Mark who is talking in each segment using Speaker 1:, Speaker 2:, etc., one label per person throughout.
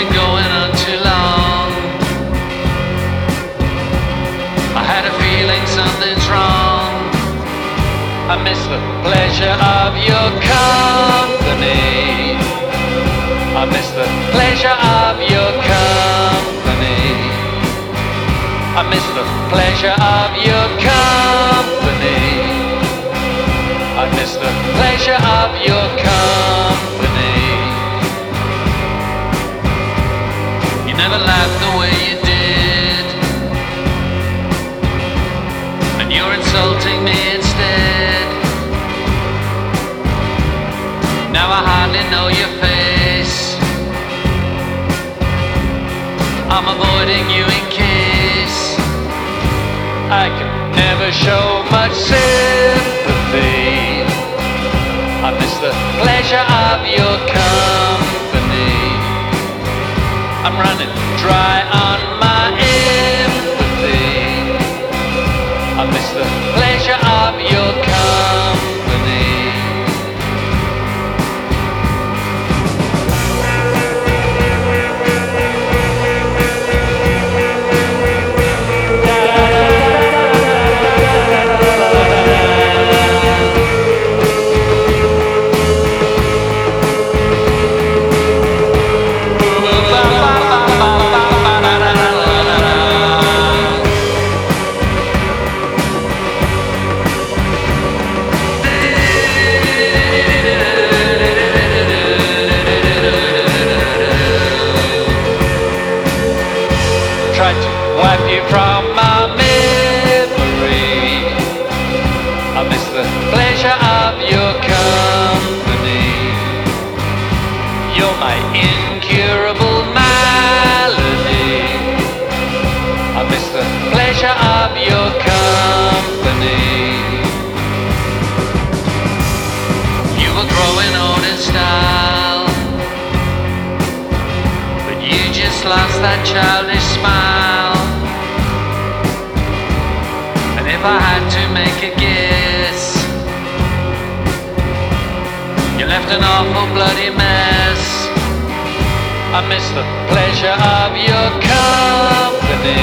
Speaker 1: been going on too long. I had a feeling something's wrong. I miss the pleasure of your company. I miss the pleasure of your company. I miss the pleasure of your insulting me instead. Now I hardly know your face. I'm avoiding you in case I can never show much sympathy. I miss the pleasure of your company. I'm running pleasure of your lost that childish smile. And if I had to make a guess, you left an awful bloody mess. I miss the pleasure of your company.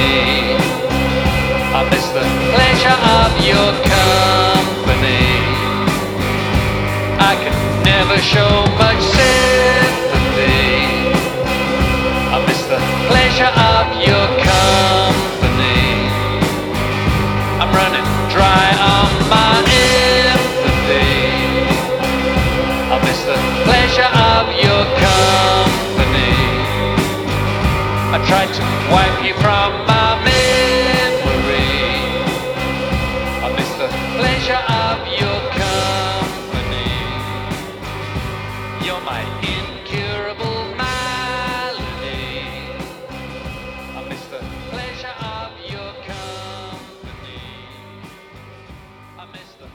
Speaker 1: I miss the pleasure of your company. I can never show. try to wipe you from my memory. I miss the pleasure of your company. You're my incurable malady. I miss the pleasure of your company. I miss the